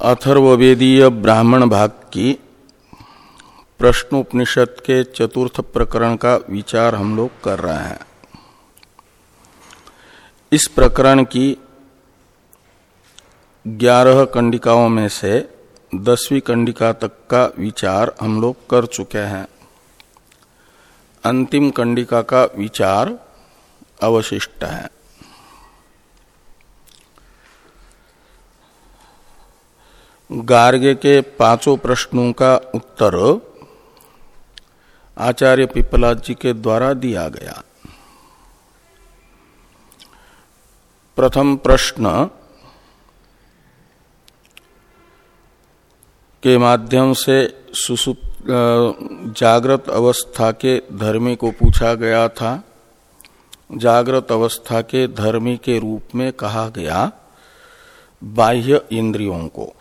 अथर्वेदीय ब्राह्मण भाग की प्रश्नोपनिषद के चतुर्थ प्रकरण का विचार हम लोग कर रहे हैं। इस प्रकरण की ग्यारह कंडिकाओं में से दसवीं कंडिका तक का विचार हम लोग कर चुके हैं। अंतिम कंडिका का विचार अवशिष्ट है। गार्ग्य के पाँचों प्रश्नों का उत्तर आचार्य पिपला जी के द्वारा दिया गया। प्रथम प्रश्न, के माध्यम से सुसुप जागृत अवस्था के धर्मी को पूछा गया था। जागृत अवस्था के धर्मी के रूप में कहा गया बाह्य इंद्रियों को।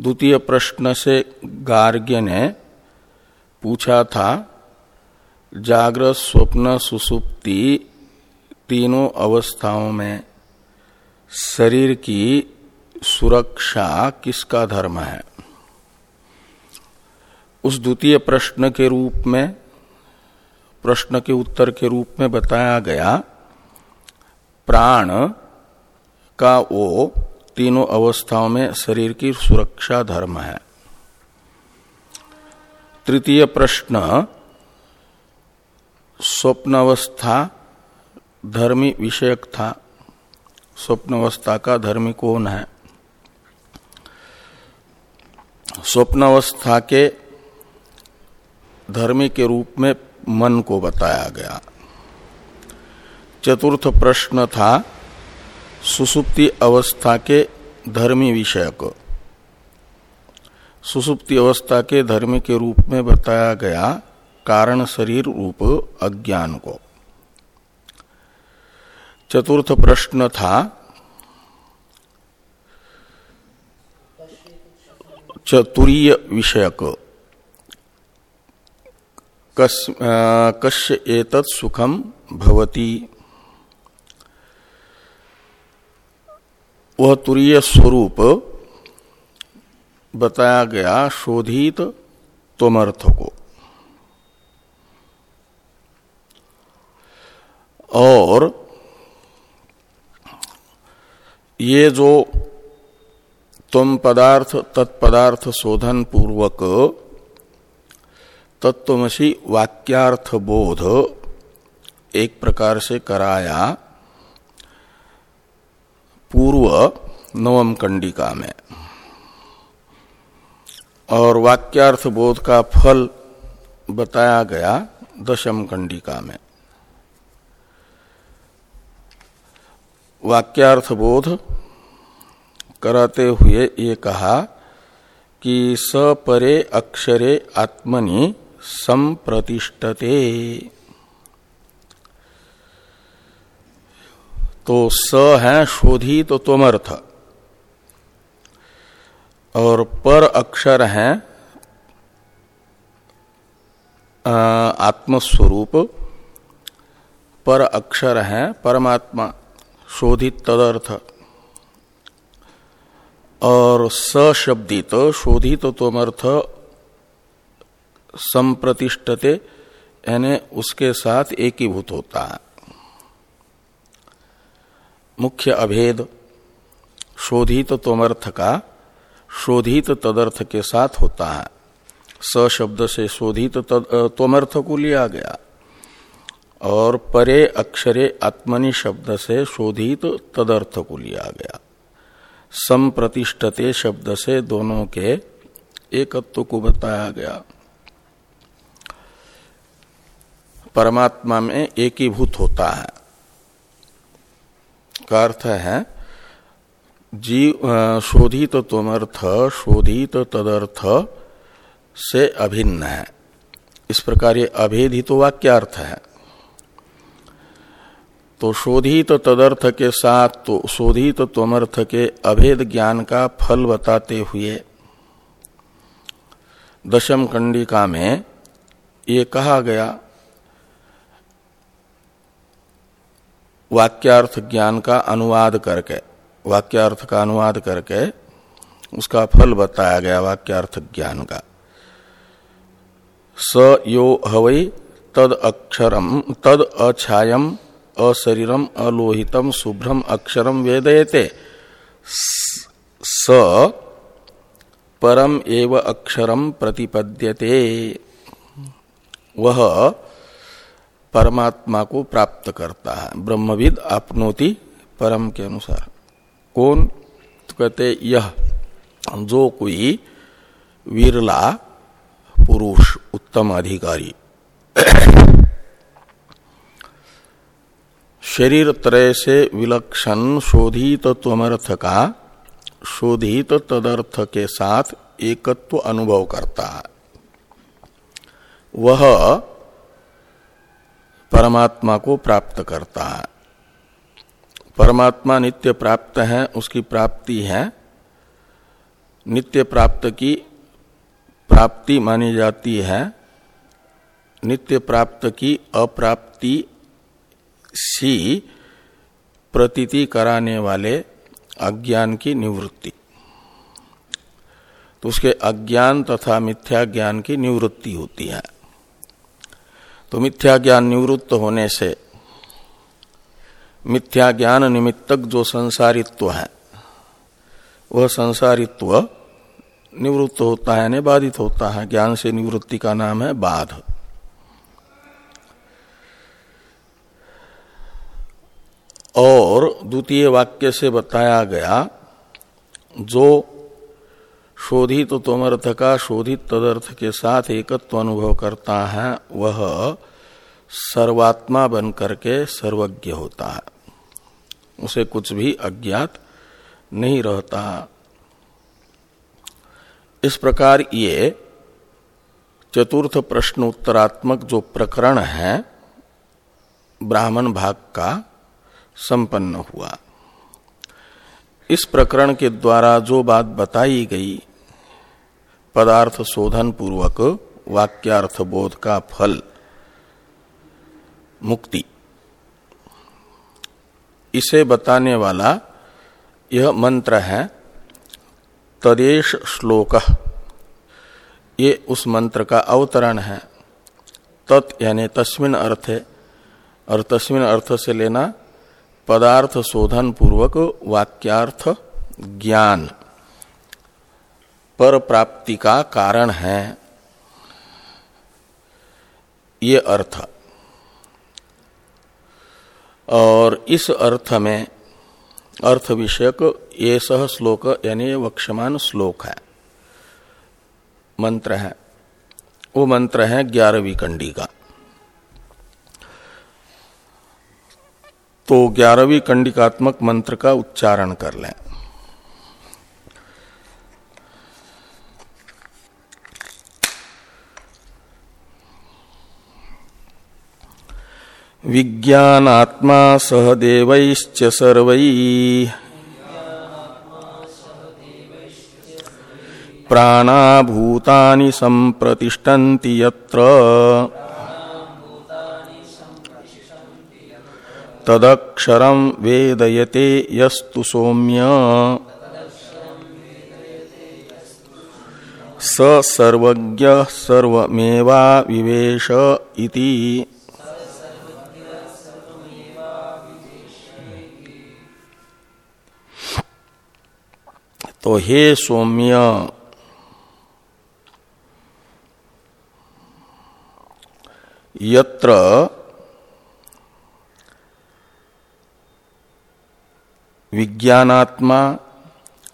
द्वितीय प्रश्न से गार्ग्य ने पूछा था जागृत स्वप्न सुसुप्ति तीनों अवस्थाओं में शरीर की सुरक्षा किसका धर्म है? उस द्वितीय प्रश्न के रूप में, प्रश्न के उत्तर के रूप में बताया गया, प्राण का वो तीनों अवस्थाओं में शरीर की सुरक्षा धर्म है। तृतीय प्रश्न स्वप्न अवस्था धर्मी विषयक था। स्वप्न अवस्था का धर्मी कौन है? स्वप्न अवस्था के धर्मी के रूप में मन को बताया गया। चतुर्थ प्रश्न था सुसुप्ति अवस्था के धर्मी विषयक सुसुप्ति अवस्था के धर्म के रूप में बताया गया कारण शरीर रूप अज्ञान को। चतुर्थ प्रश्न था, चतुरीय विषयक कश्य एतत् सुखम भवती। वह तुरीय स्वरूप बताया गया शोधित तोमर्थ को और ये जो तुम पदार्थ, तत्पदार्थ शोधन पूर्वक तत्वमसी वाक्यार्थ बोध एक प्रकार से कराया पूर्व नवम कंडिका में। और वाक्यार्थ बोध का फल बताया गया दशम कंडिका में। वाक्यार्थ बोध कराते हुए ये कहा कि सपरे अक्षरे आत्मनि संप्रतिष्ठते। तो स है शोधित तो तोमर्थ और पर अक्षर है आत्मस्वरूप। पर अक्षर है, परमात्मा शोधित तदर्थ। और सशब्दित शोधित तोमर्थ संप्रतिष्ठते, यानी उसके साथ एकीभूत होता है। मुख्य अभेद, शोधित तोमर्थ का, शोधित तदर्थ के साथ होता है। स शब्द से शोधित तोमर्थ को लिया गया। और परे अक्षरे आत्मनि शब्द से शोधित तदर्थ को लिया गया। संप्रतिष्ठते शब्द से दोनों के एकत्व को बताया गया। परमात्मा में एकीभूत होता है। का अर्थ है जीव शोधित तमर्थ, शोधित तदर्थ से अभिन्न है। इस प्रकार ये अभेद ही तो वाक्यार्थ है। तो शोधित तदर्थ के साथ तो शोधित तमर्थ के अभेद ज्ञान का फल बताते हुए, दशम कंडिका में ये कहा गया वाक्यार्थ ज्ञान का अनुवाद करके, वाक्यार्थ का अनुवाद करके उसका फल बताया गया वाक्यार्थ ज्ञान का। स यो हवई तद अक्षरम, तद अछायम, अशरीरम, अलोहितम, शुभ्रम, अक्षरम वेदयते। स, परम एव अक्षरम प्रतिपद्यते। वह परमात्मा को प्राप्त करता है। ब्रह्मविद आपनोति परम के अनुसार। कौन? तो कहते, यह, जो कोई विरला पुरुष, उत्तम अधिकारी, शरीर त्रय से विलक्षण शोधित त्वमर्थ का शोधित तदर्थ के साथ एकत्व अनुभव करता है। वह परमात्मा को प्राप्त करता है। परमात्मा नित्य प्राप्त है, उसकी प्राप्ति है। नित्य प्राप्त की प्राप्ति मानी जाती है। नित्य प्राप्त की अप्राप्ति सी प्रतीति कराने वाले अज्ञान की निवृत्ति। तो उसके अज्ञान तथा मिथ्या ज्ञान की निवृत्ति होती है। तो मिथ्या ज्ञान निवृत्त होने से मिथ्या ज्ञान निमित्तक जो संसारित्व है, वह संसारित्व निवृत्त होता है यानी बाधित होता है। ज्ञान से निवृत्ति का नाम है बाध। और द्वितीय वाक्य से बताया गया, जो शोधित तोमर्थ का शोधित तदर्थ के साथ एकत्व अनुभव करता है, वह सर्वात्मा बन करके सर्वज्ञ होता है। उसे कुछ भी अज्ञात नहीं रहता। इस प्रकार ये चतुर्थ प्रश्न उत्तरात्मक जो प्रकरण है, ब्राह्मण भाग का संपन्न हुआ। इस प्रकरण के द्वारा जो बात बताई गई पदार्थ शोधन पूर्वक वाक्यार्थ बोध का फल मुक्ति। इसे बताने वाला यह मंत्र है, तदेश श्लोक। ये उस मंत्र का अवतरण है। तत् यानी तस्मिन अर्थ, और तस्मिन अर्थ से लेना पदार्थ शोधन पूर्वक वाक्यार्थ ज्ञान। पर प्राप्ति का कारण है। ये अर्थ। और इस अर्थ में अर्थ विषयक ये सह श्लोक, यानी वक्षमान श्लोक है। मंत्र है। वो मंत्र है ग्यारहवीं कंडी का। तो ग्यारहवीं कंडिकात्मक मंत्र का उच्चारण कर लें। विज्ञानात्मा सह देवैश्च सर्वै। प्राणाभूतानि संप्रतिष्ठन्ति यत्र। तदक्षरं वेदयते यस्तु सौम्य। स सर्वज्ञ सर्वमेवा विवेश इति। तो हे सौम्य यत्र विज्ञानात्मा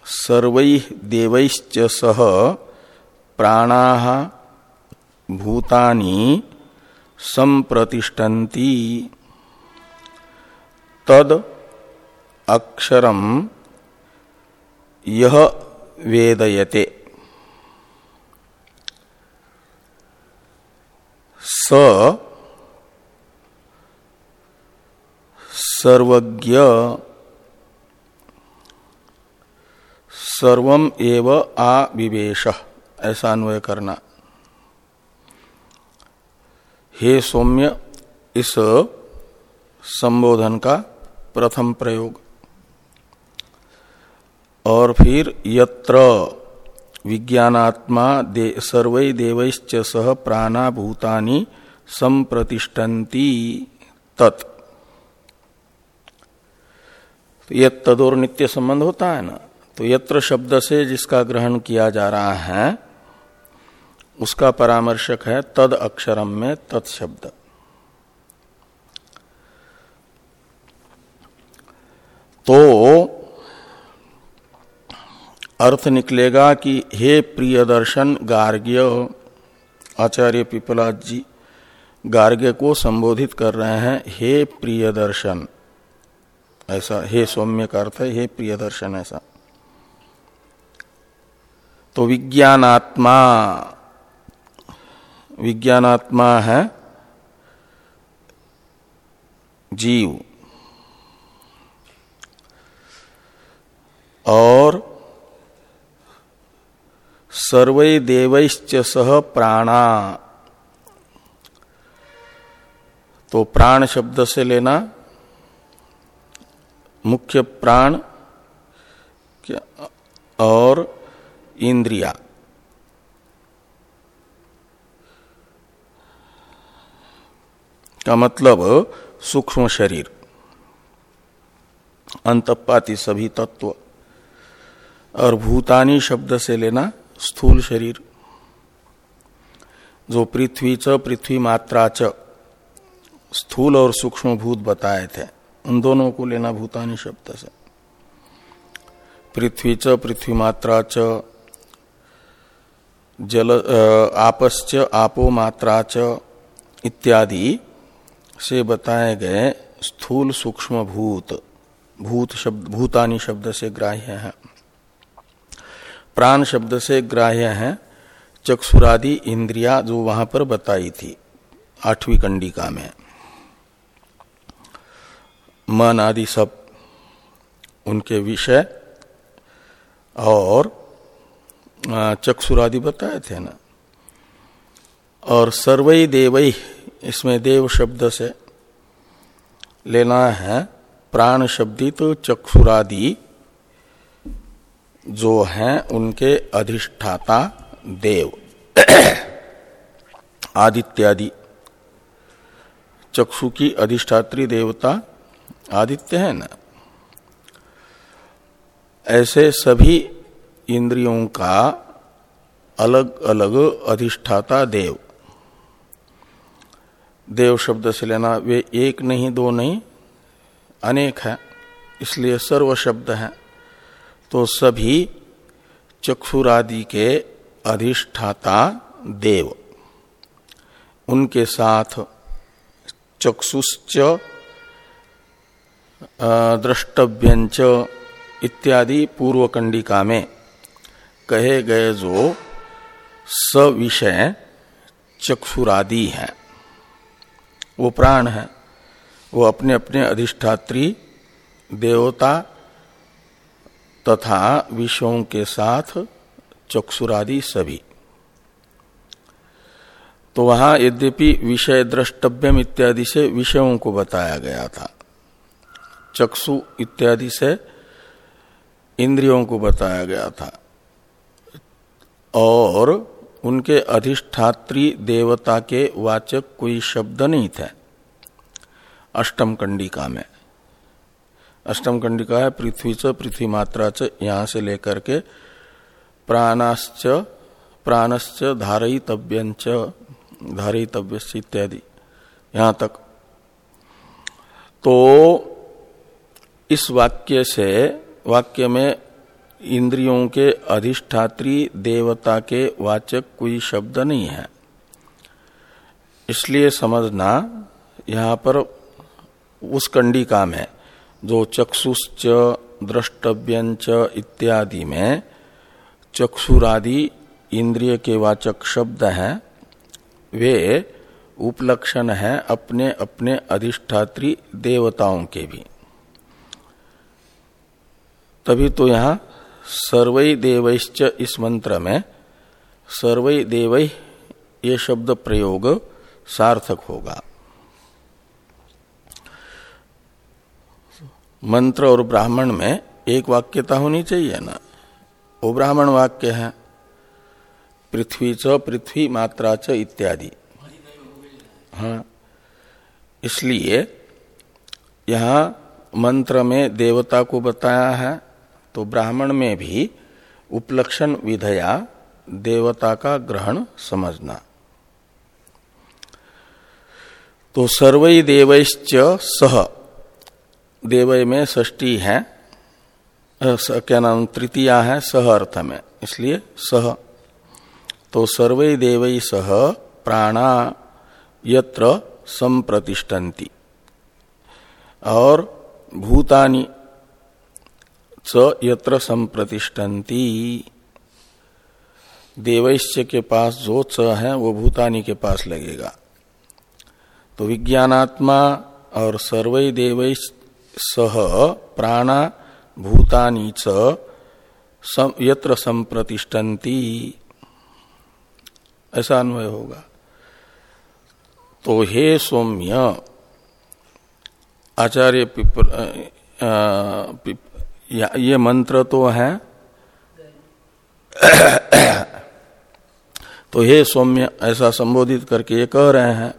सर्व देवैश्च सह प्राणा भूतानि संप्रतिष्ठन्ति। तद अक्षरम यह वेदयते। स सर्वज्ञ सर्वम एव आ विवेश ऐसा अन्वय करना। हे सौम्य, इस संबोधन का प्रथम प्रयोग। और फिर यत्र विज्ञानात्मा दे, सर्व देवश्च सह प्राणा भूतानि संप्रतिष्ठन्ति तत्। तो यद तदोर नित्य संबंध होता है ना? तो यत्र शब्द से जिसका ग्रहण किया जा रहा है उसका परामर्शक है तद अक्षरम में तत्शब्द तो अर्थ निकलेगा कि हे प्रिय दर्शन गार्ग्य, आचार्य पिपलाद जी गार्ग्य को संबोधित कर रहे हैं, हे प्रिय दर्शन ऐसा, हे सौम्य का अर्थ है, हे प्रिय दर्शन ऐसा। तो विज्ञानात्मा विज्ञानात्मा है जीव। और सर्वै देवैश्च सह प्राणा। तो प्राण शब्द से लेना, मुख्य प्राण और इंद्रिया। का मतलब सूक्ष्म शरीर। अंतपाती सभी तत्व। और भूतानी शब्द से लेना स्थूल शरीर, जो पृथ्वी च पृथ्वी मात्रा च स्थूल और सूक्ष्म भूत बताए थे। उन दोनों को लेना भूतानी शब्द से। पृथ्वी च पृथ्वी मात्रा च, जल आपश्च आपो मात्रा च इत्यादि से बताए गए स्थूल सूक्ष्म भूत भूत शब्द, भूतानी शब्द से ग्राह्य है। प्राण शब्द से ग्राह्य है, चक्षुरादि इंद्रिया जो वहाँ पर बताई थी, आठवीं कंडिका में। मन आदि सब उनके विषय और चक्षुरादि बताए थे ना। और सर्वई देवई इसमें देव शब्द से लेना है, प्राण शब्दित चक्षुरादि जो हैं उनके अधिष्ठाता देव। आदित्यादि। चक्षु की अधिष्ठात्री देवता आदित्य है ना? ऐसे सभी इंद्रियों का अलग अलग अधिष्ठाता देव। देव शब्द से लेना वे एक नहीं, दो नहीं, अनेक है, इसलिए सर्व शब्द है। तो सभी चक्षुरादि के अधिष्ठाता देव। उनके साथ चक्षुश्च द्रष्टव्यंच इत्यादि पूर्व कंडिका में कहे गए जो सविषय चक्षुरादि है। वो प्राण है। वो अपने अपने अधिष्ठात्री, देवता तथा विषयों के साथ चक्षुरादि सभी। तो वहाँ यद्यपि विषय द्रष्टव्यम इत्यादि से विषयों को बताया गया था। चक्षु इत्यादि से इंद्रियों को बताया गया था। और उनके अधिष्ठात्री देवता के वाचक कोई शब्द नहीं थे। अष्टम कंडिका में। अष्टम कंडिका है, पृथ्वी च, पृथ्वी मात्रा च, यहाँ से लेकर के प्राणाश्च, प्राणश्च धारयितव्यंच धारयितव्य इत्यादि, यहाँ तक। तो इस वाक्य से, वाक्य में इंद्रियों के अधिष्ठात्री, देवता के वाचक कोई शब्द नहीं है। इसलिए समझना यहाँ पर उस कंडिका में जो चक्षुश्च द्रष्टव्यंच इत्यादि में चक्षुरादि इंद्रिय के वाचक शब्द हैं, वे उपलक्षण हैं अपने अपने अधिष्ठात्री देवताओं के भी। तभी तो यहाँ सर्वई देवैश्च इस मंत्र में सर्वई देवै ये शब्द प्रयोग सार्थक होगा। मंत्र और ब्राह्मण में एक वाक्यता होनी चाहिए ना? वो ब्राह्मण वाक्य है, पृथ्वी च पृथ्वी मात्रा च इत्यादि। हाँ इसलिए यहाँ मंत्र में देवता को बताया है तो ब्राह्मण में भी उपलक्षण विधया देवता का ग्रहण समझना। तो सर्वई देवश्च सह। देवय में षष्टी है क्या नाम, तृतीया है, सह अर्थ में। इसलिए सह। तो सर्वे देवई सह प्राणा यत्र संप्रतिष्ठन्ति। और भूतानि च यत्र संप्रतिष्ठन्ति। देवैश्य के पास जो च है, वो भूतानी के पास लगेगा। तो विज्ञानात्मा और सर्वै देवैश सह प्राणा भूतानी च यत्र संप्रतिष्ठन्ति। ऐसा अन्वय होगा। तो हे सौम्य, आचार्य पिपर ये मंत्र तो है। तो हे सौम्य, ऐसा संबोधित करके ये कह रहे हैं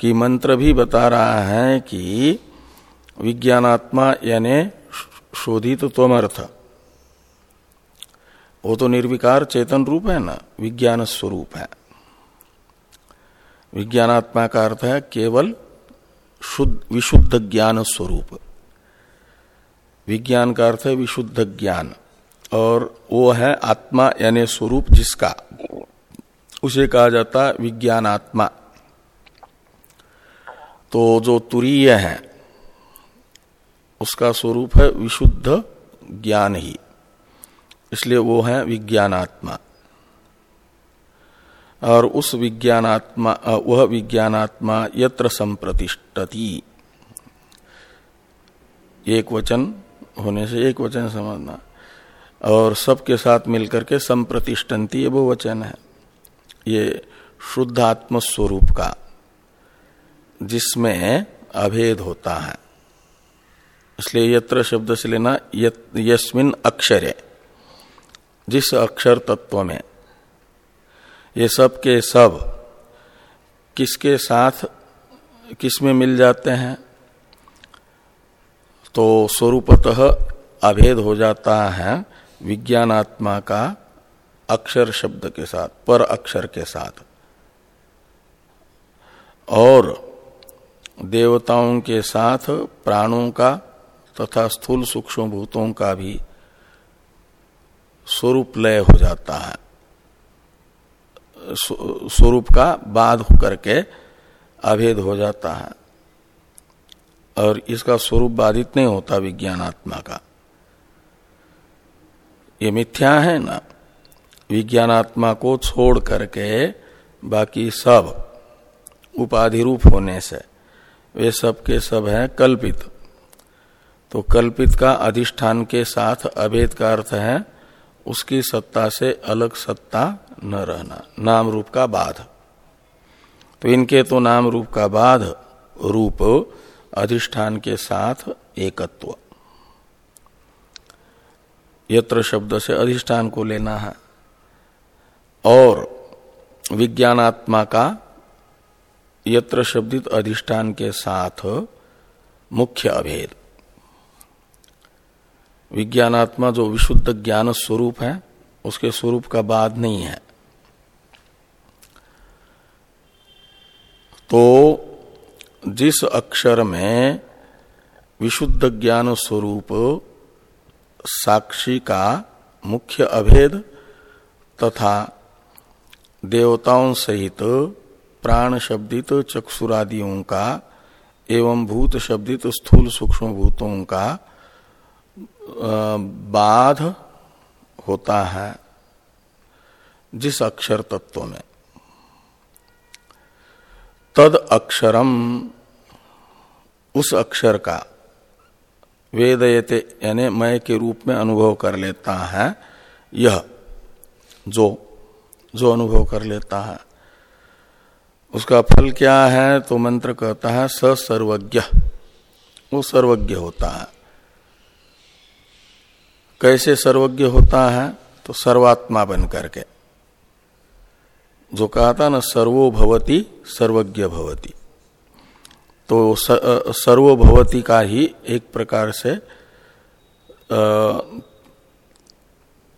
कि मंत्र भी बता रहा है कि विज्ञानात्मा यानी शोधित तोमर्थ वो तो निर्विकार चेतन रूप है ना, विज्ञान स्वरूप है। विज्ञानात्मा का अर्थ है केवल शुद्ध, विशुद्ध ज्ञान स्वरूप। विज्ञान का अर्थ है विशुद्ध ज्ञान, और वो है आत्मा यानी स्वरूप जिसका। उसे कहा जाता विज्ञानात्मा। तो जो तुरीय है उसका स्वरूप है विशुद्ध ज्ञान ही। इसलिए वो है विज्ञानात्मा। और उस विज्ञानात्मा, वह विज्ञानात्मा यत्र संप्रतिष्ठती। एक वचन होने से एक वचन समझना। और सबके साथ मिलकर के संप्रतिष्ठन्ति, ये वो वचन है। ये शुद्ध आत्म स्वरूप का, जिसमें अभेद होता है। इसलिए यत्र शब्द से लेना यस्मिन अक्षर, जिस अक्षर तत्व में। ये सब के सब किसके साथ किसमें मिल जाते हैं? तो स्वरूपतः अभेद हो जाता है विज्ञानात्मा का अक्षर शब्द के साथ, पर अक्षर के साथ। और देवताओं के साथ प्राणों का तथा स्थूल सूक्ष्म भूतों का भी स्वरूप लय हो जाता है। स्वरूप का बाध होकर के अभेद हो जाता है। और इसका स्वरूप बाधित नहीं होता विज्ञानात्मा का। ये मिथ्या है ना? विज्ञानात्मा को छोड़ करके बाकी सब उपाधि रूप होने से वे सब के सब हैं कल्पित। तो कल्पित का अधिष्ठान के साथ अभेद का अर्थ है, उसकी सत्ता से अलग सत्ता न रहना, नाम रूप का बाध। तो इनके तो नाम रूप का बाध, रूप अधिष्ठान के साथ एकत्व। यत्र शब्द से अधिष्ठान को लेना है। और विज्ञानात्मा का यत्र शब्दित अधिष्ठान के साथ मुख्य अभेद। विज्ञानात्मा जो विशुद्ध ज्ञान स्वरूप है, उसके स्वरूप का बाद नहीं है। तो जिस अक्षर में विशुद्ध ज्ञान स्वरूप साक्षी का मुख्य अभेद तथा देवताओं सहित प्राण शब्दित चक्षुरादियों का एवं भूत शब्दित स्थूल सूक्ष्म भूतों का बाध होता है जिस अक्षर तत्व में। तद अक्षरम उस अक्षर का वेदयते, यानी मय के रूप में अनुभव कर लेता है, यह जो जो अनुभव कर लेता है। उसका फल क्या है तो मंत्र कहता है स सर्वज्ञ। वो सर्वज्ञ होता है। कैसे सर्वज्ञ होता है तो सर्वात्मा बन करके जो कहा था ना, सर्वो भवती, सर्वज्ञ भवती। तो सर्वो भवती का ही एक प्रकार से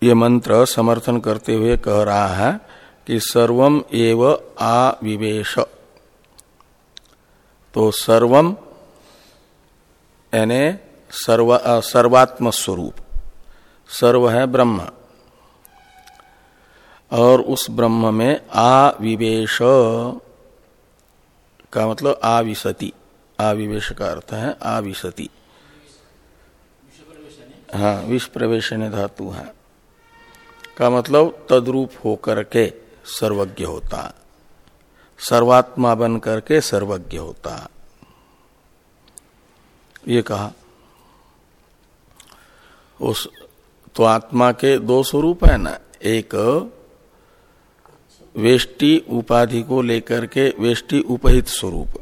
ये मंत्र समर्थन करते हुए कह रहा है कि सर्वम एव आविवेश। तो सर्वम यानी सर्व सर्वात्म स्वरूप सर्व है ब्रह्म। और उस ब्रह्म में आविवेश, का मतलब आविशति। आविवेश का अर्थ है आविशति। हाँ विष प्रवेश धातु है। का मतलब तद्रूप होकर के सर्वज्ञ होता। सर्वात्मा बन करके सर्वज्ञ होता। ये कहा। उस तो आत्मा के दो स्वरूप है ना, एक वेष्टि उपाधि को लेकर के वेष्टि उपहित स्वरूप।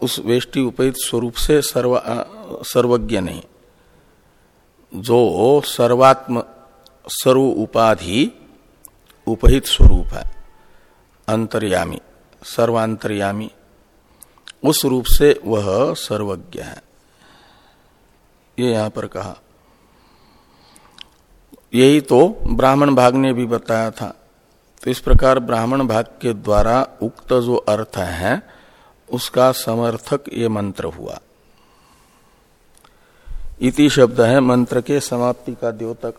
उस वेष्टि उपहित स्वरूप से सर्व सर्वज्ञ नहीं। जो सर्वात्म सर्व उपाधि उपहित स्वरूप है, अंतर्यामी, सर्वांतर्यामी, उस रूप से वह सर्वज्ञ है। ये यहाँ पर कहा। यही तो ब्राह्मण भाग ने भी बताया था। तो इस प्रकार ब्राह्मण भाग के द्वारा उक्त जो अर्थ है, उसका समर्थक ये मंत्र हुआ। इति शब्द है मंत्र के समाप्ति का द्योतक।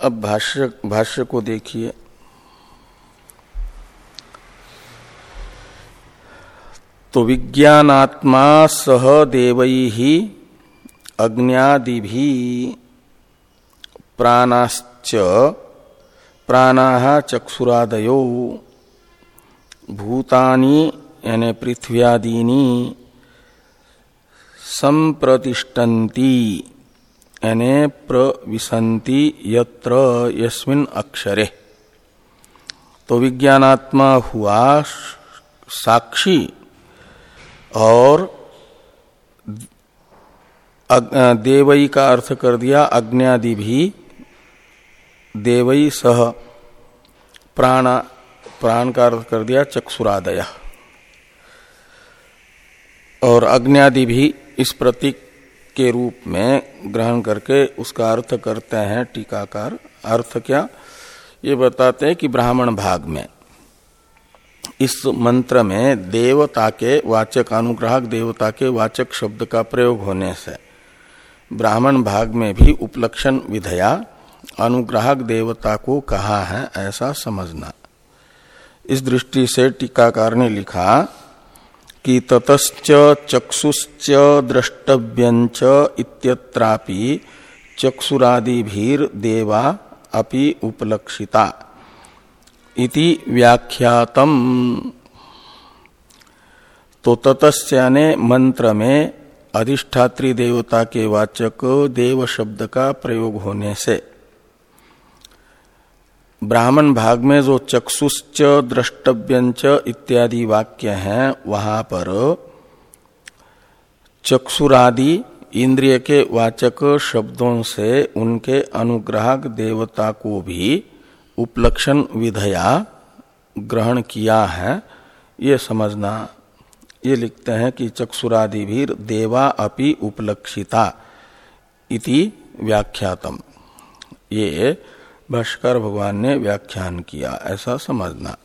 अब भाष्य भाष्य को देखिए। तो विज्ञानात्मा सह देवई ही अग्नियादि भी प्राणाश्च, प्राणा चक्षुरादयो, भूतानी, यानी पृथ्व्यादीनी संप्रतिष्ठन्ति, यानी प्रविशंति यत्र यस्मिन अक्षरे। तो विज्ञानात्मा हुआ साक्षी और देवई का अर्थ कर दिया, अग्नियादि भी, देवई सह, प्राण प्राण का अर्थ कर दिया, चक्षुरादय। और अग्नियादि भी इस प्रतीक के रूप में ग्रहण करके उसका अर्थ करते हैं टीकाकार। अर्थ क्या? ये बताते हैं कि ब्राह्मण भाग में, इस मंत्र में देवता के वाचक, अनुग्राहक देवता के वाचक शब्द का प्रयोग होने से ब्राह्मण भाग में भी उपलक्षण विधया अनुग्राहक देवता को कहा है ऐसा समझना। इस दृष्टि से टीकाकार ने लिखा कि ततश्च चक्षुश्च द्रष्टव्यंच इत्यत्रापि चक्षुरादिभीर देवा अपि उपलक्षिता। इति व्याख्यातम। तो ततस्याने मंत्र में अधिष्ठात्री देवता के वाचक देव शब्द का प्रयोग होने से। ब्राह्मण भाग में जो चक्षुश्च, द्रष्टव्यंच इत्यादि वाक्य हैं, वहाँ पर चक्षुरादि इंद्रिय के वाचक शब्दों से उनके अनुग्राहक देवता को भी उपलक्षण विधया ग्रहण किया है, ये समझना ये लिखते हैं कि चक्षुरादि देवा अपि उपलक्षिता इति व्याख्यातम। ये भाष्कर भगवान ने व्याख्यान किया, ऐसा समझना।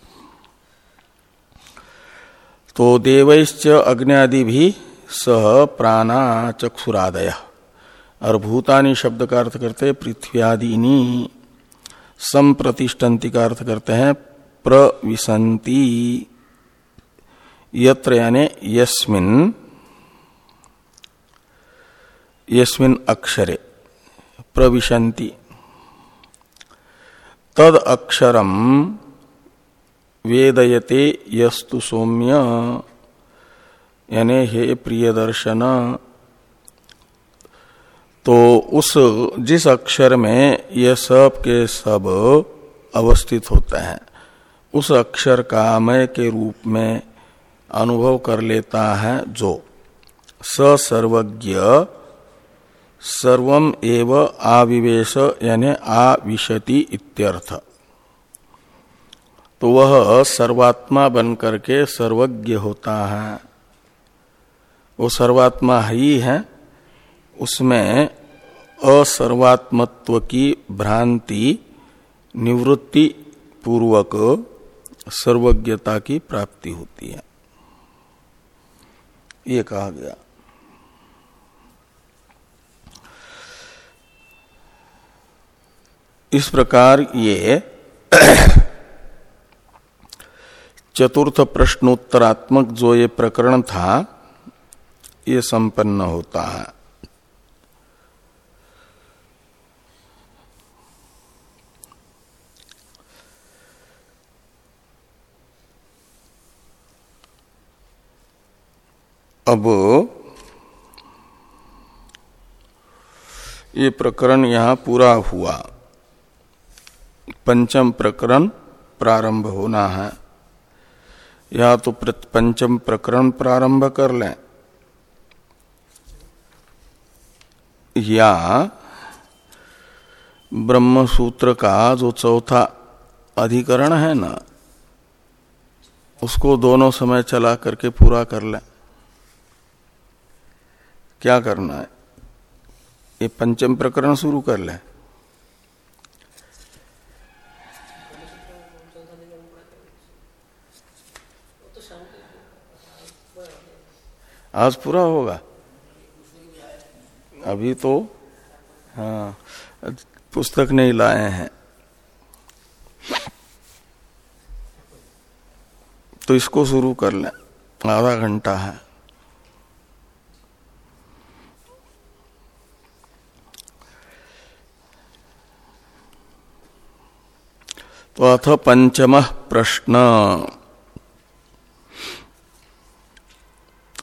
तो देवश्च अग्नि भी सह प्राणा चक्षुरादय। और भूतानी शब्द का अर्थ करते पृथ्व्यादिनी। संप्रतिष्ठन्ति का अर्थ करते हैं प्रविशंति यत्र यानी यस्मिन यस्मिन अक्षरे प्रविशंति तद अक्षरम वेदयते यस्तु सौम्य, यानी हे प्रिय दर्शन तो उस, जिस अक्षर में यह सब के सब अवस्थित होते हैं, उस अक्षर का मय के रूप में अनुभव कर लेता है जो। स सर्वज्ञ सर्वम एव आविवेश यानी आविशति इत्यर्थ। तो वह सर्वात्मा बन करके सर्वज्ञ होता है। वो सर्वात्मा ही है। उसमें असर्वात्मत्व की भ्रांति निवृत्ति पूर्वक सर्वज्ञता की प्राप्ति होती है। ये कहा गया। इस प्रकार ये चतुर्थ प्रश्नोत्तरात्मक जो ये प्रकरण था, ये संपन्न होता है। अब ये प्रकरण यहाँ पूरा हुआ। पंचम प्रकरण प्रारंभ होना है। या तो पंचम प्रकरण प्रारंभ कर लें। या ब्रह्म सूत्र का जो चौथा अधिकरण है ना, उसको दोनों समय चला करके पूरा कर लें। क्या करना है? ये पंचम प्रकरण शुरू कर लें। आज पूरा होगा। अभी तो हाँ पुस्तक नहीं लाए हैं। तो इसको शुरू कर लें। आधा घंटा है। तो अथ पंचम प्रश्न।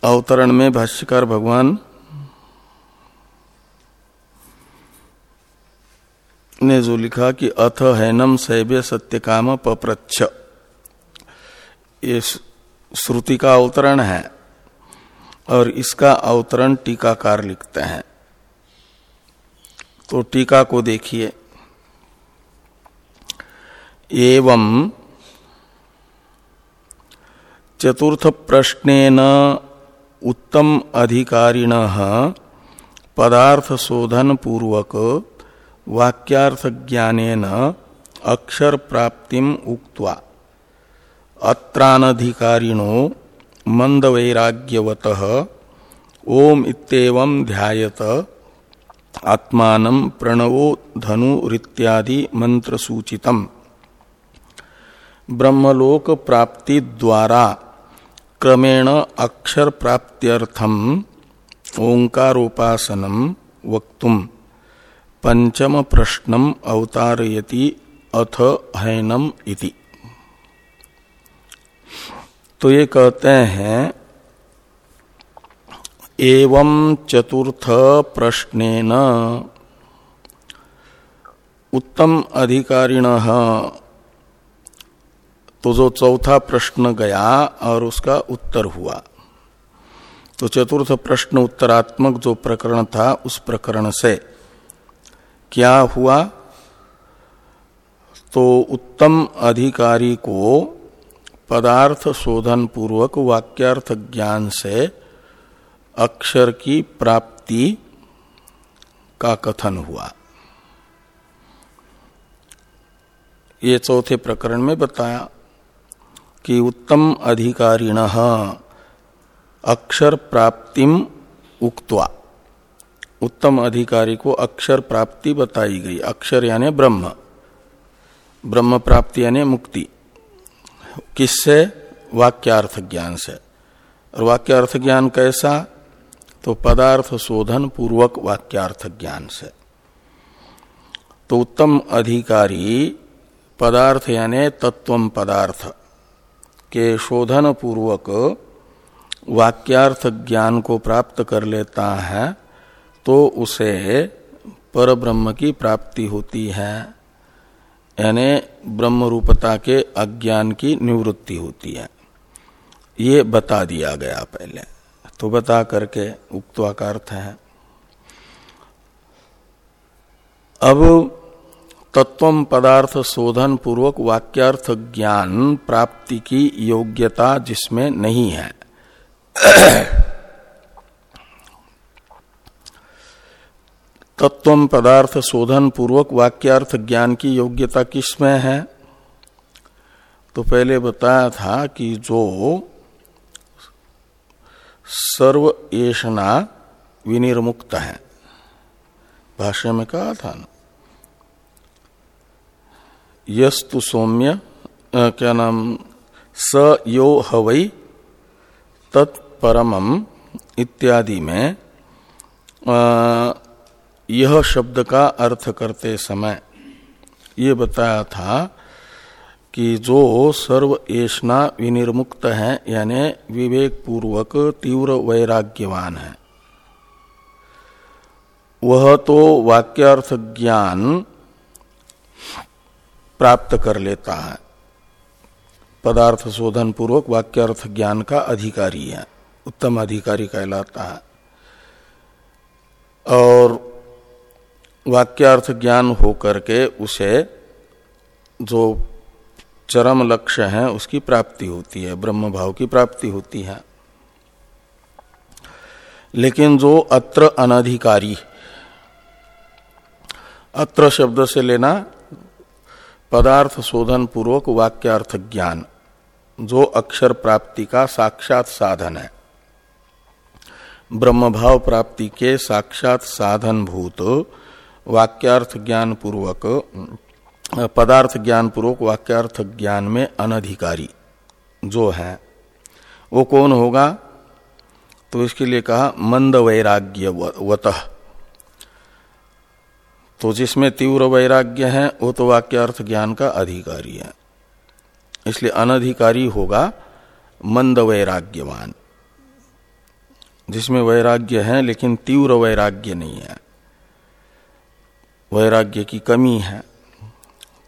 अवतरण में भाष्यकार भगवान ने जो लिखा कि अथ हैनम सत्य काम पप्रच्छ। ये श्रुति का अवतरण है और इसका अवतरण टीकाकार लिखते हैं। तो टीका को देखिए। एवं चतुर्थ प्रश्नेन उत्तम अधिकारिण पदार्थ शोधन पूर्वक वाक्यार्थ ज्ञानेन अक्षर प्राप्तिम उक्त्वा, अत्रानधिकारिणो मंद वैराग्यवत ओम इतम ध्यायत, आत्मान प्रणवो धनुरित्यादि मंत्र सूचितम ब्रह्मलोक प्राप्ति द्वारा क्रमेण अक्षर प्राप्त्यर्थम ओंकारोपासनम वक्तुम पंचम प्रश्नम अवतारयति अथ हैनम इति। तो ये कहते हैं, एवं चतुर्थ प्रश्नेन उत्तम अधिकारिण तो जो चौथा प्रश्न गया और उसका उत्तर हुआ। तो चतुर्थ प्रश्न उत्तरात्मक जो प्रकरण था, उस प्रकरण से क्या हुआ? तो उत्तम अधिकारी को पदार्थ शोधन पूर्वक वाक्यार्थ ज्ञान से अक्षर की प्राप्ति का कथन हुआ। ये चौथे प्रकरण में बताया। कि उत्तम अधिकारिण। अक्षर प्राप्तिम उक्त्वा। उत्तम अधिकारी को अक्षर प्राप्ति बताई गई। अक्षर यानी ब्रह्म। ब्रह्म प्राप्ति यानी मुक्ति। किससे? वाक्यार्थ ज्ञान से। और वाक्यार्थ ज्ञान कैसा? तो पदार्थ शोधन पूर्वक वाक्यार्थ ज्ञान से। तो उत्तम अधिकारी पदार्थ यानी तत्व पदार्थ। के शोधन पूर्वक वाक्यार्थ ज्ञान को प्राप्त कर लेता है तो उसे पर ब्रह्म की प्राप्ति होती है। यानी ब्रह्म रूपता के अज्ञान की निवृत्ति होती है। ये बता दिया गया पहले। तो बता करके उक्तवा का अर्थ है। अब तत्व पदार्थ शोधन पूर्वक वाक्यार्थ ज्ञान प्राप्ति की योग्यता जिसमें नहीं है। तत्व पदार्थ शोधन पूर्वक वाक्यार्थ ज्ञान की योग्यता किसमें है? तो पहले बताया था कि जो सर्व एषणा विनिर्मुक्त है। भाष्य में कहा था ना। यस्तु सौम्य क्या नाम स यो हवई तत्परम इत्यादि में आ, यह शब्द का अर्थ करते समय ये बताया था कि जो सर्व ऐसा विनिर्मुक्त है यानी विवेक पूर्वक तीव्र वैराग्यवान है। वह तो वाक्यार्थ ज्ञान प्राप्त कर लेता है। पदार्थ शोधन पूर्वक वाक्यार्थ ज्ञान का अधिकारी है, उत्तम अधिकारी कहलाता है। और वाक्यार्थ ज्ञान होकर के उसे जो चरम लक्ष्य है, उसकी प्राप्ति होती है, ब्रह्म भाव की प्राप्ति होती है। लेकिन जो अत्र अनधिकारी, अत्र शब्द से लेना पदार्थ शोधन पूर्वक वाक्यार्थ ज्ञान जो अक्षर प्राप्ति का साक्षात साधन है। ब्रह्म भाव प्राप्ति के साक्षात साधन भूत वाक्यार्थ ज्ञान पूर्वक पदार्थ ज्ञान पूर्वक वाक्यार्थ ज्ञान में अनधिकारी जो है, वो कौन होगा? तो इसके लिए कहा, मंद वैराग्य वतः। तो जिसमें तीव्र वैराग्य है, वो तो वाक्य अर्थ ज्ञान का अधिकारी है। इसलिए अनधिकारी होगा मंद वैराग्यवान। जिसमें वैराग्य है, लेकिन तीव्र वैराग्य नहीं है। वैराग्य की कमी है,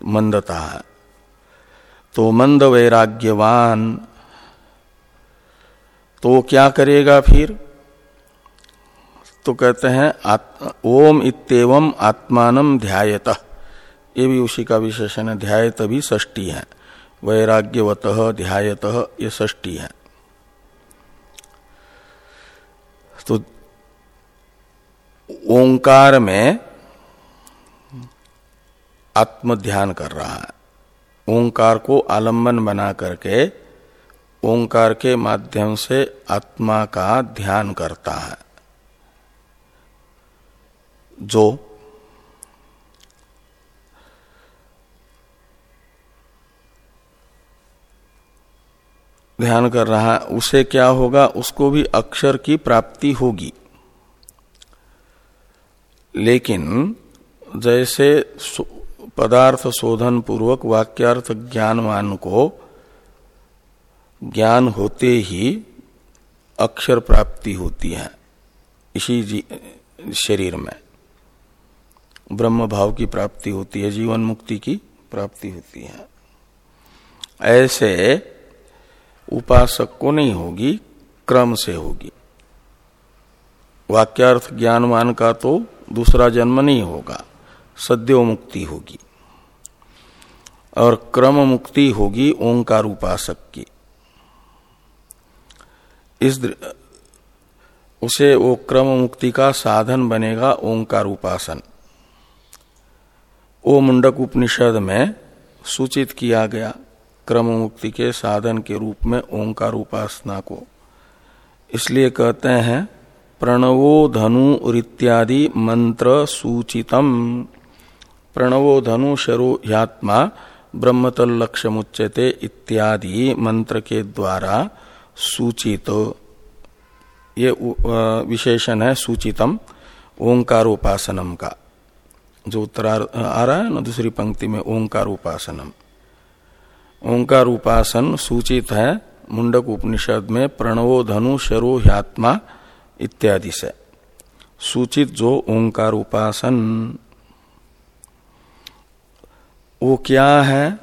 मंदता है। तो मंद वैराग्यवान तो क्या करेगा फिर? तो कहते हैं ओम इतम आत्मान ध्यायत। ये भी उसी का विशेषण है ध्यायत भी षष्टी है। वैराग्यवत ध्यायत ये षष्टी है। तो ओंकार में आत्म ध्यान कर रहा है। ओंकार को आलंबन बना करके ओंकार के माध्यम से आत्मा का ध्यान करता है। जो ध्यान कर रहा है, उसे क्या होगा? उसको भी अक्षर की प्राप्ति होगी। लेकिन जैसे पदार्थ शोधन पूर्वक वाक्यार्थ ज्ञानवान को ज्ञान होते ही अक्षर प्राप्ति होती है, इसी शरीर में। ब्रह्म भाव की प्राप्ति होती है, जीवन मुक्ति की प्राप्ति होती है। ऐसे उपासक को नहीं होगी, क्रम से होगी। वाक्यार्थ ज्ञानवान का तो दूसरा जन्म नहीं होगा, सद्यो मुक्ति होगी। और क्रम मुक्ति होगी ओंकार उपासक की। इस उसे वो क्रम मुक्ति का साधन बनेगा ओंकार उपासन। ओ मुंडक उपनिषद में सूचित किया गया क्रम मुक्ति के साधन के रूप में ओंकार उपासना को। इसलिए कहते हैं, प्रणवो धनु इत्यादि मंत्र सूचितम। प्रणवो धनु शरो लक्ष्य मुच्यते इत्यादि मंत्र के द्वारा सूचित। ये विशेषण है सूचितम, ओंकारोपासनम का। जो उत्तरा आ रहा है ना, दूसरी पंक्ति में ओंकार उपासनम ओंकार उपासन सूचित है मुंडक उपनिषद में, प्रणवो धनु शरो ह्यात्मा इत्यादि से। सूचित जो ओंकार उपासन वो क्या है?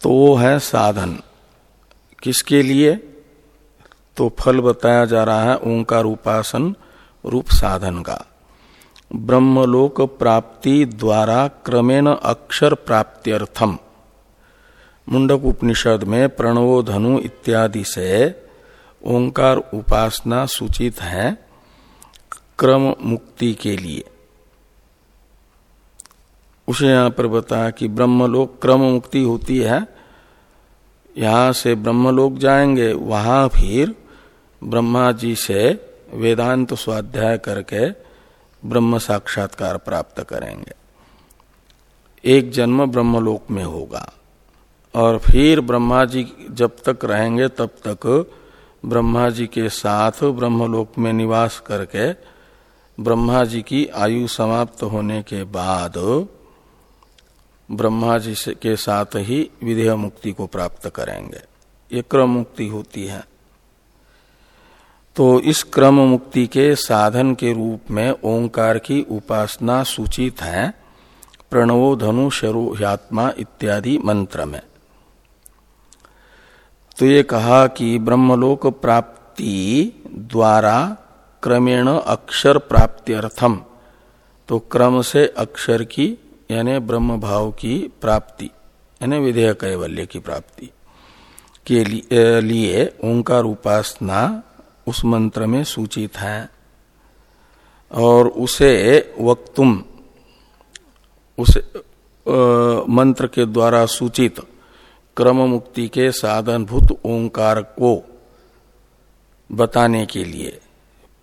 तो वो है साधन। किसके लिए? तो फल बताया जा रहा है ओंकार उपासन रूप साधन का। ब्रह्मलोक प्राप्ति द्वारा क्रमेण अक्षर प्राप्त्यर्थम मुंडक उपनिषद में प्रणवो धनु इत्यादि से ओंकार उपासना सूचित है क्रम मुक्ति के लिए। उसे यहाँ पर बताया कि ब्रह्मलोक क्रम मुक्ति होती है। यहाँ से ब्रह्मलोक जाएँगे, वहाँ फिर ब्रह्मा जी से वेदांत स्वाध्याय करके ब्रह्म साक्षात्कार प्राप्त करेंगे। एक जन्म ब्रह्मलोक में होगा और फिर ब्रह्मा जी जब तक रहेंगे तब तक ब्रह्मा जी के साथ ब्रह्मलोक में निवास करके ब्रह्मा जी की आयु समाप्त होने के बाद ब्रह्मा जी के साथ ही विधेय मुक्ति को प्राप्त करेंगे। ये क्रम मुक्ति होती है। तो इस क्रम मुक्ति के साधन के रूप में ओंकार की उपासना सूचित है, प्रणवो धनु शरोह्यात्मा इत्यादि मंत्र में। तो ये कहा कि ब्रह्मलोक प्राप्ति द्वारा क्रमेण अक्षर प्राप्त्यर्थम तो क्रम से अक्षर की, यानी ब्रह्म भाव की प्राप्ति, यानी विधेय कैवल्य की प्राप्ति के लिए ओंकार उपासना उस मंत्र में सूचित है। और उसे वक्तुम, उस मंत्र के द्वारा सूचित क्रम मुक्ति के साधनभूत ओंकार को बताने के लिए।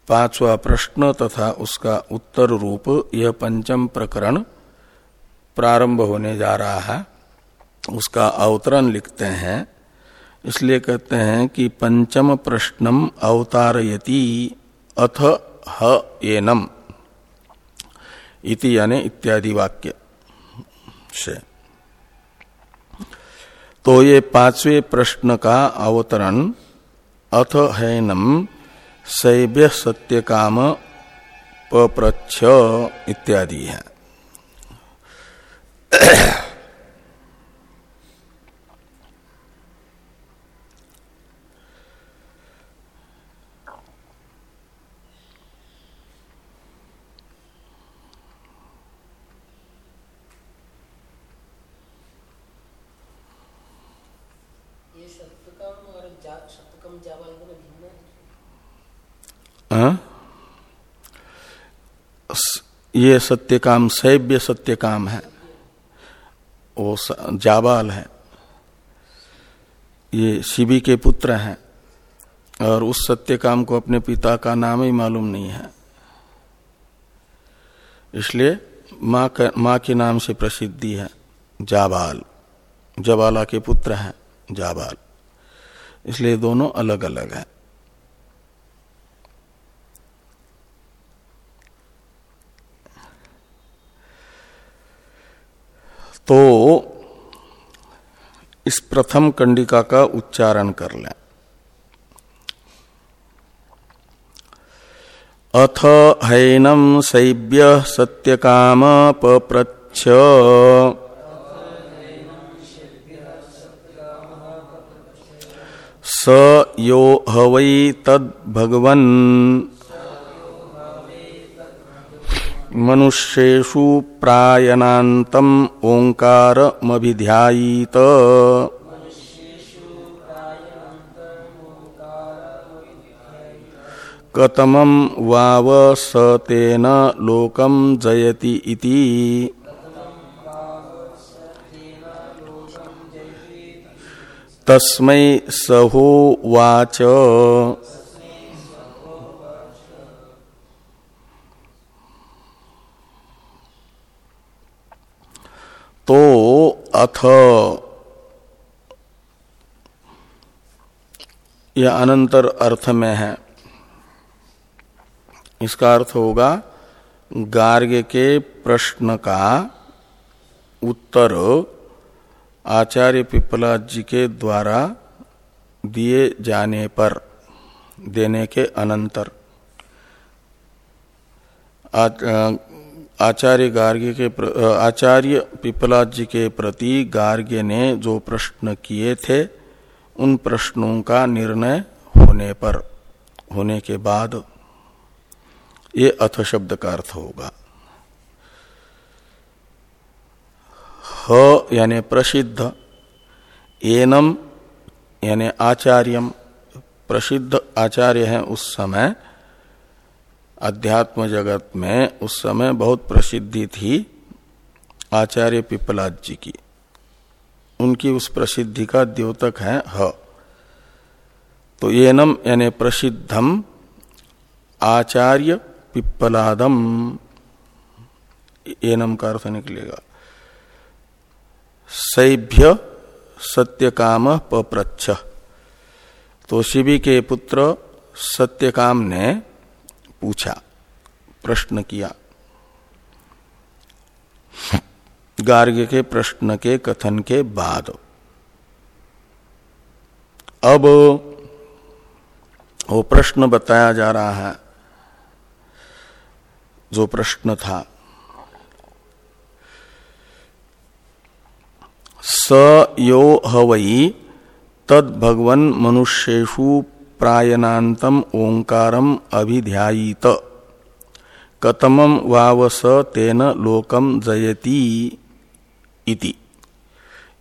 पांचवा प्रश्न तथा उसका उत्तर रूप यह पंचम प्रकरण प्रारंभ होने जा रहा है। उसका अवतरण लिखते हैं। इसलिए कहते हैं कि पंचम प्रश्नम अवतारयति अथ ह एनम इति यानी इत्यादि वाक्य से। तो ये पांचवे प्रश्न का अवतरण अथ हैनम सैभ्य सत्य काम पप्रच्छ इत्यादि है। हाँ? ये सत्य काम सैव्य सत्य काम है। वो जाबाल है। ये शिवी के पुत्र हैं। और उस सत्य काम को अपने पिता का नाम ही मालूम नहीं है। इसलिए माँ माँ के नाम से प्रसिद्धि है जाबाल। जबाला के पुत्र हैं जाबाल। इसलिए दोनों अलग अलग है। तो इस प्रथम कंडिका का उच्चारण कर लें। अथ हैनम सैभ्य सत्यकाम पप्रच्छ। स यो हवै तद मनुष्येषु प्रायनातम ओंकार मभिध्यायीत कतमं वाव सतेन लोकम जयति इति। तस्मै सहो तो अथ यह अनंतर अर्थ में है। इसका अर्थ होगा गार्ग के प्रश्न का उत्तर आचार्य पिपला जी के द्वारा दिए जाने पर, देने के अनंतर। आचार्य गार्ग्य के प्र, आचार्य पिपला जी के प्रति गार्ग्य ने जो प्रश्न किए थे उन प्रश्नों का निर्णय होने पर होने के बाद ये अथ शब्द का अर्थ होगा। ह यानि प्रसिद्ध एनम यानी आचार्यम प्रसिद्ध आचार्य हैं उस समय अध्यात्म जगत में उस समय बहुत प्रसिद्धि थी आचार्य पिपलाद जी की। उनकी उस प्रसिद्धि का द्योतक है ह। तो एनम यानी प्रसिद्धम आचार्य पिप्पलादम एनम का अर्थ निकलेगा। सैभ्य सत्यकाम पप्रच्छ। तो शिवी के पुत्र सत्यकाम ने पूछा, प्रश्न किया। गार्ग के प्रश्न के कथन के बाद, अब वो प्रश्न बताया जा रहा है, जो प्रश्न था। स यो हवई तद भगवन मनुष्यु प्रायनातम ओंकारम अभिध्यायीत। कतमम वावस तेन लोकम जयती इति।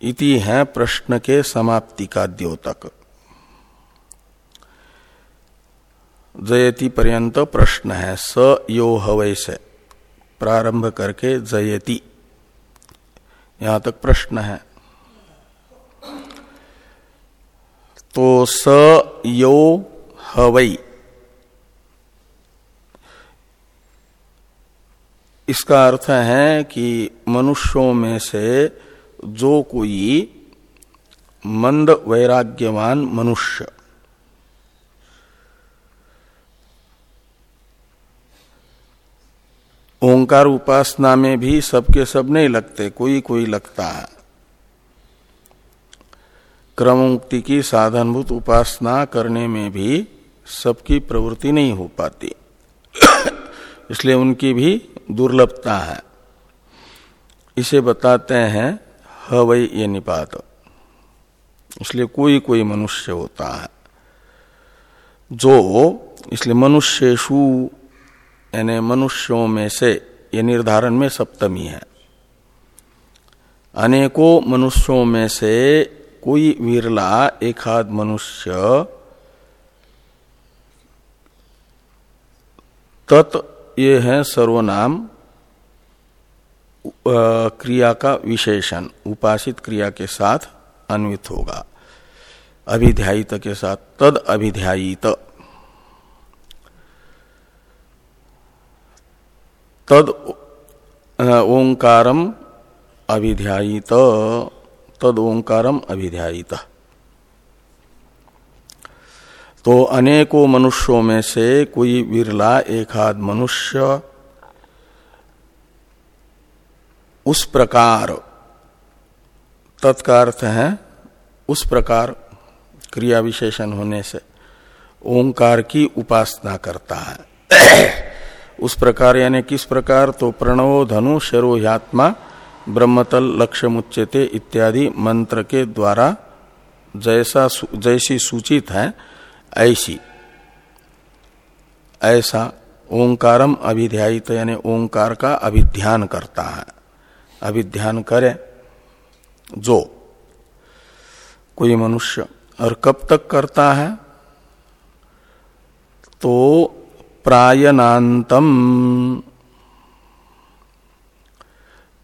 इति है प्रश्न के समाप्ति का द्योतक जयति पर्यंत प्रश्न है, स यो हवै से। प्रारंभ करके जयति। यहाँ तक प्रश्न है। तो स यो हवई इसका अर्थ है कि मनुष्यों में से जो कोई मंद वैराग्यवान मनुष्य, ओंकार उपासना में भी सबके सब नहीं लगते, कोई कोई लगता है। क्रम मुक्ति की साधनभूत उपासना करने में भी सबकी प्रवृत्ति नहीं हो पाती। इसलिए उनकी भी दुर्लभता है। इसे बताते हैं हवई ये निपात। इसलिए कोई कोई मनुष्य होता है, जो इसलिए मनुष्यु यानी मनुष्यों में से ये निर्धारण में सप्तमी है। अनेकों मनुष्यों में से कोई विरला एकाध मनुष्य तत् ये है सर्वनाम क्रिया का विशेषण, उपासित क्रिया के साथ अन्वित होगा। अभिध्यायित के साथ, तद अभिध्यायित। तद ओंकारम अभिध्यायित। तद ओंकारम अभिध्यायित। तो अनेकों मनुष्यों में से कोई विरला एक आध मनुष्य उस प्रकार, तत्का अर्थ है, उस प्रकार क्रिया विशेषण होने से ओंकार की उपासना करता है। उस प्रकार यानी किस प्रकार? तो प्रणवो, धनु शरोह्यात्मा ब्रह्मतल लक्ष्य मुच्यते इत्यादि मंत्र के द्वारा जैसा जैसी सूचित है, ऐसी। ऐसा ओंकारम अभिध्यायित, यानी ओंकार का अभिध्यान करता है। अभिध्यान करे। जो कोई मनुष्य और कब तक करता है? तो प्रायनातम।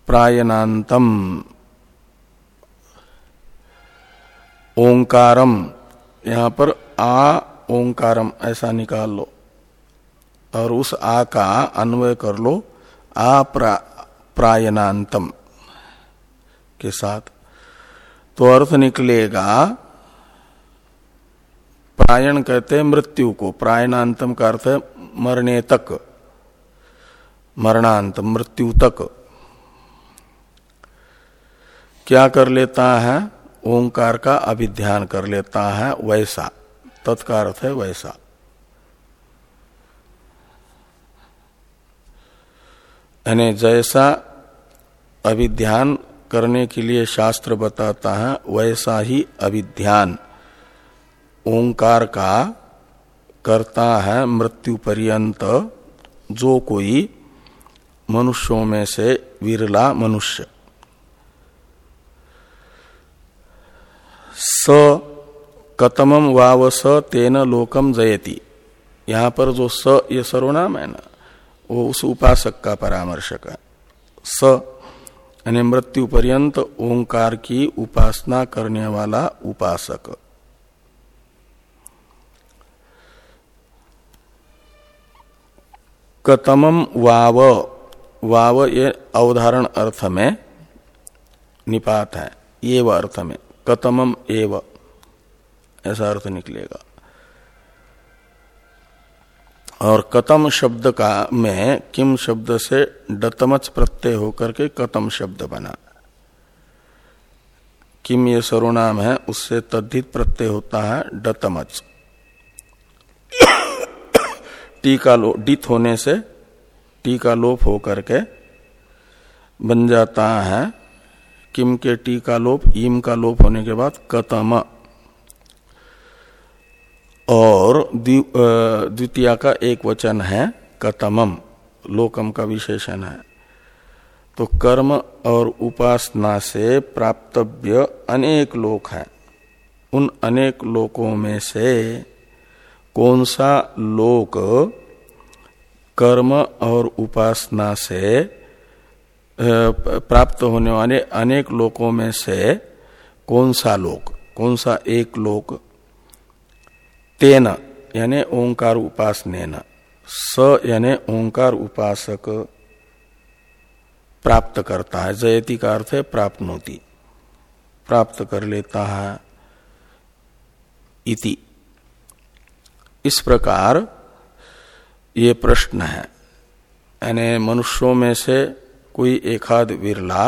प्रायनातम ओंकारम। यहाँ पर आ ओंकारम ऐसा निकाल लो। और उस आ का अन्वय कर लो। आ प्रा, प्रायनातम के साथ। तो अर्थ निकलेगा प्रायण कहते मृत्यु को। प्रायणांतम का अर्थ है मरने तक। मरणांत मृत्यु तक। क्या कर लेता है? ओंकार का अभिध्यान कर लेता है, वैसा। तत्का अर्थ है वैसा। यानी जैसा अभिध्यान करने के लिए शास्त्र बताता है, वैसा ही अभिध्यान ओंकार का करता है मृत्यु पर्यंत जो कोई मनुष्यों में से विरला मनुष्य। स कतमम वाव स तेन लोकम जयति। यहाँ पर जो स, ये सर्वनाम है ना, वो उस उपासक का परामर्शक है। स, यानी मृत्यु पर्यंत ओंकार की उपासना करने वाला उपासक। कतमम वाव वाव ये अवधारण अर्थ में निपात है, ये अर्थ में। कतमम एव। ऐसा अर्थ निकलेगा। और कतम शब्द का में किम शब्द से डतमच प्रत्यय होकर के कतम शब्द बना। किम ये सर्वनाम है, उससे तद्धित प्रत्यय होता है डतमच। टीका लो, डित होने से टीका लोप होकर के बन जाता है किम के टी का लोप, ईम का लोप होने के बाद कतम। और द्वितीय का एक वचन है, कतमम। लोकम का विशेषण है। तो कर्म और उपासना से प्राप्तव्य अनेक लोक है। उन अनेक लोकों में से कौन सा लोक कर्म और उपासना से प्राप्त होने वाले अनेक लोकों में से कौन सा लोक, कौन सा एक लोक? तेन, यानी ओंकार उपासन स यानी ओंकार उपासक प्राप्त करता है। जयति का अर्थ है प्राप्त प्राप्त कर लेता है इति। इस प्रकार ये प्रश्न है। यानी मनुष्यों में से कोई एकाध विरला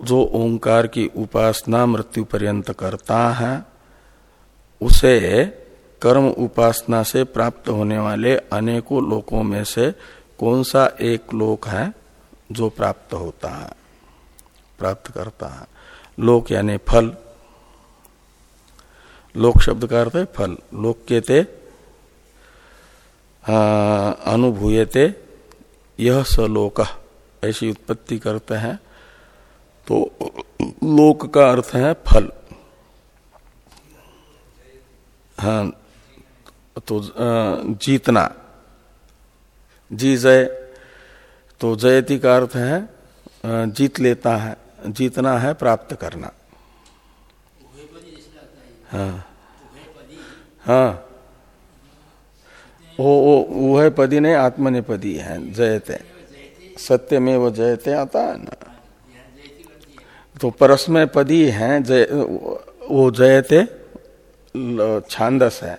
जो ओंकार की उपासना मृत्यु पर्यंत करता है, उसे कर्म उपासना से प्राप्त होने वाले अनेकों लोकों में से कौन सा एक लोक है जो प्राप्त होता है, प्राप्त करता है? लोक यानी फल। लोक शब्द का अर्थ है फल। लोक के ते अनुभूयते, यह सलोक ऐसी उत्पत्ति करते हैं तो लोक का अर्थ है फल। हाँ तो जीतना। जी जय तो जयति का अर्थ है जीत लेता है, जीतना है, प्राप्त करना। हाँ। हाँ। वो वो वह पदी नहीं, आत्मनिपदी है, जयते। सत्य में वो जयते आता है ना। तो परस्मय पदी है, जय, वो जयते छांदस है।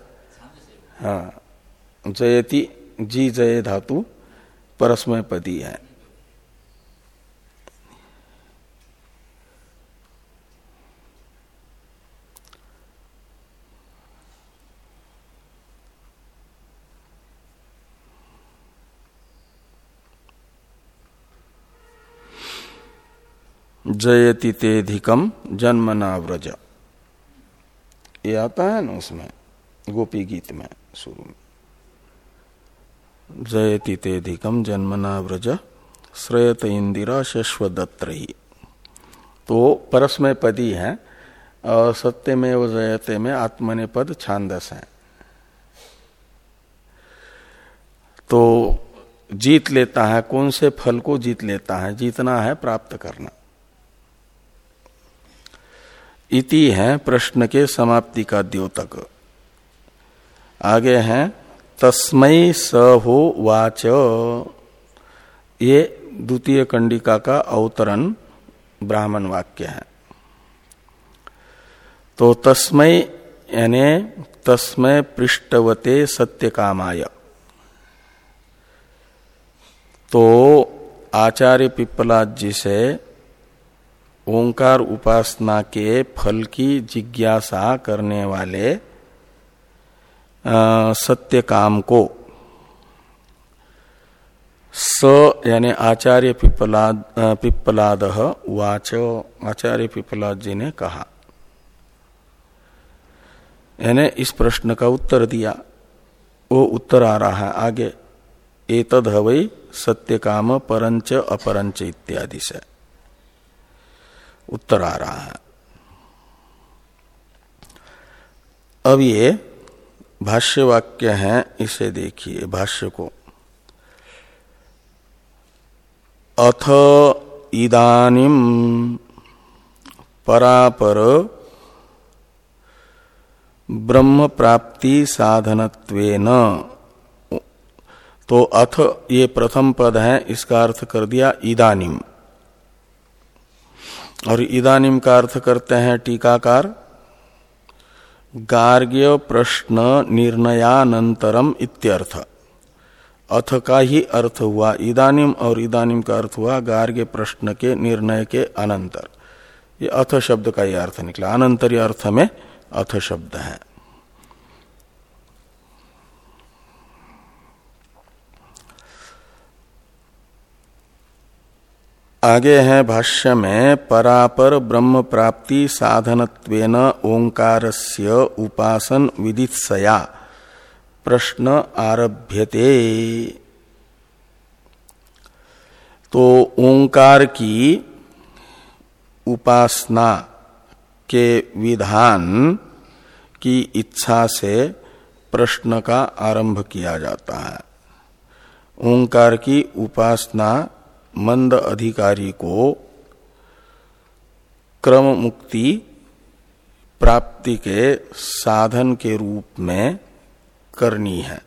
हाँ जयति, जी जय धातु परस्मय पदी है। जयति तेधिकम जन्मनाव्रज। ये आता है ना उसमें, गोपी गीत में, शुरू में। जयति तेधिकम जन्मना व्रज श्रेयत इंदिरा शश्वदत्री तो परस्मय पदी है, और सत्य में व जयते में आत्मने पद छांदस है। तो जीत लेता है, कौन से फल को जीत लेता है, जीतना है प्राप्त करना। इति है प्रश्न के समाप्ति का द्योतक। आगे हैं तस्मय स हो वाच। ये द्वितीय कंडिका का अवतरण ब्राह्मण वाक्य है। तो तस्मय यानी तस्मय पृष्ठवते सत्य कामाय तो आचार्य पिपलाद जी से ओंकार उपासना के फल की जिज्ञासा करने वाले सत्य काम को, स यानी आचार्य पिपलाद पिपलाद वाच आचार्य पिपलाद जी ने कहा। यानी इस प्रश्न का उत्तर दिया। वो उत्तर आ रहा है आगे। एतद हवई सत्य काम परंच अपरंच इत्यादि से। उत्तर आ रहा है। अब ये भाष्य वाक्य है, इसे देखिए भाष्य को। अथ इदानिम परापर ब्रह्म प्राप्ति साधनत्वेन। तो अथ ये प्रथम पद है, इसका अर्थ कर दिया इदानिम और इदानीम का अर्थ करते हैं टीकाकार, गार्ग्य प्रश्न निर्णयानंतरम इत्यर्थ। अथ का ही अर्थ हुआ इदानीम और इदानिम का अर्थ हुआ गार्ग्य प्रश्न के निर्णय के अनंतर। ये अथ शब्द का ही अर्थ निकला। अनंतरी अर्थ में अथ शब्द है। आगे है भाष्य में, परापर ब्रह्म प्राप्ति साधनत्वेन ओंकारस्य उपासन विदित्सया। प्रश्न आरभ्यते। तो ओंकार की उपासना के विधान की इच्छा से प्रश्न का आरंभ किया जाता है। ओंकार की उपासना मंद अधिकारी को क्रम मुक्ति प्राप्ति के साधन के रूप में करनी है,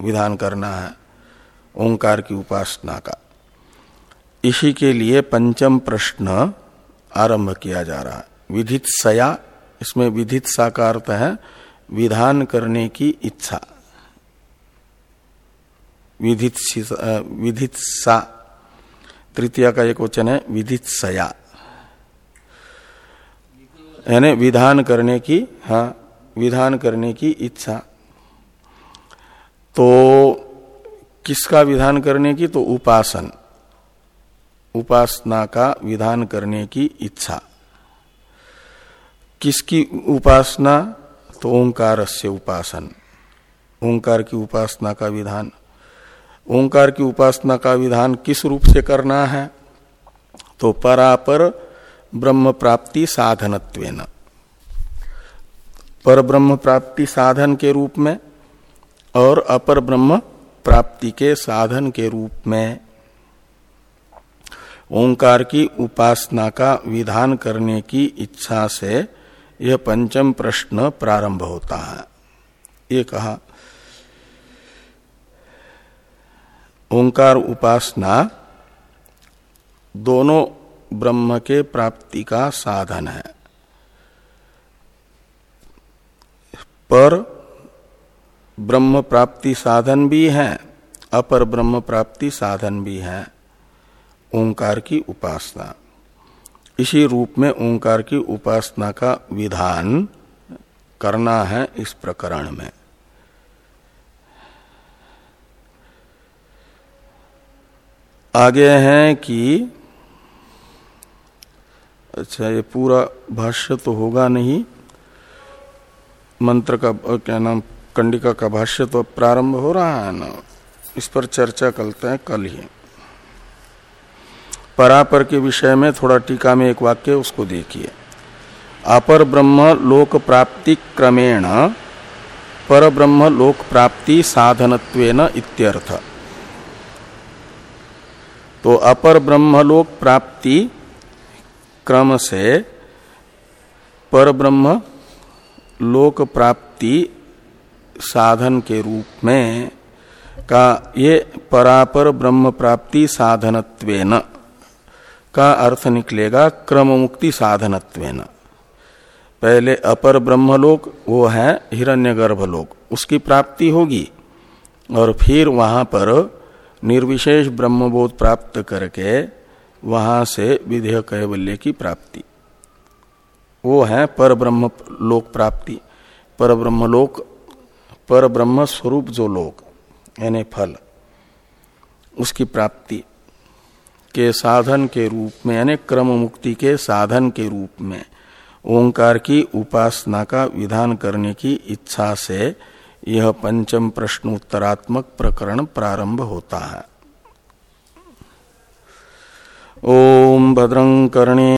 विधान करना है, ओंकार की उपासना का। इसी के लिए पंचम प्रश्न आरंभ किया जा रहा है। विधित सया, इसमें विधित साकार है विधान करने की इच्छा। विधित विधित सा तृतीय का एक वचन है विधित सया। यानी विधान करने की हाँ विधान करने की इच्छा। तो किसका विधान करने की? तो उपासन। उपासना का विधान करने की इच्छा। किसकी उपासना? तो ओंकार से उपासन। ओंकार की उपासना का विधान। ओंकार की उपासना का विधान किस रूप से करना है? तो परापर ब्रह्म प्राप्ति साधनत्वेन। पर ब्रह्म प्राप्ति साधन के रूप में और अपर ब्रह्म प्राप्ति के साधन के रूप में। ओंकार की उपासना का विधान करने की इच्छा से यह पंचम प्रश्न प्रारंभ होता है। ये कहा ओंकार उपासना दोनों ब्रह्म के प्राप्ति का साधन है। पर ब्रह्म प्राप्ति साधन भी है, अपर ब्रह्म प्राप्ति साधन भी है, ओंकार की उपासना। इसी रूप में ओंकार की उपासना का विधान करना है इस प्रकरण में। आगे हैं कि अच्छा ये पूरा भाष्य तो होगा नहीं। मंत्र का क्या नाम, कंडिका का भाष्य तो प्रारंभ हो रहा है ना। इस पर चर्चा करते हैं कल ही। परापर के विषय में थोड़ा टीका में एक वाक्य उसको देखिए। अपर ब्रह्म लोक प्राप्ति क्रमेण, पर ब्रह्म लोक प्राप्ति साधनत्वेन इत्यर्थ। तो अपर ब्रह्मलोक प्राप्ति क्रम से पर ब्रह्म लोक प्राप्ति साधन के रूप में का ये परापर ब्रह्म प्राप्ति साधनत्वेन का अर्थ निकलेगा क्रम मुक्ति साधनत्वेन। पहले अपर ब्रह्मलोक, वो है हिरण्यगर्भ लोक उसकी प्राप्ति होगी और फिर वहाँ पर निर्विशेष ब्रह्मबोध प्राप्त करके वहाँ से विधेय कैवल्य की प्राप्ति। वो है पर ब्रह्म लोक प्राप्ति। पर ब्रह्म लोक पर ब्रह्म स्वरूप जो लोक, यानी फल, उसकी प्राप्ति के साधन के रूप में, यानी क्रम मुक्ति के साधन के रूप में, ओंकार की उपासना का विधान करने की इच्छा से यह पंचम प्रश्न उत्तरात्मक प्रकरण प्रारंभ होता है। ओम भद्रं कर्णे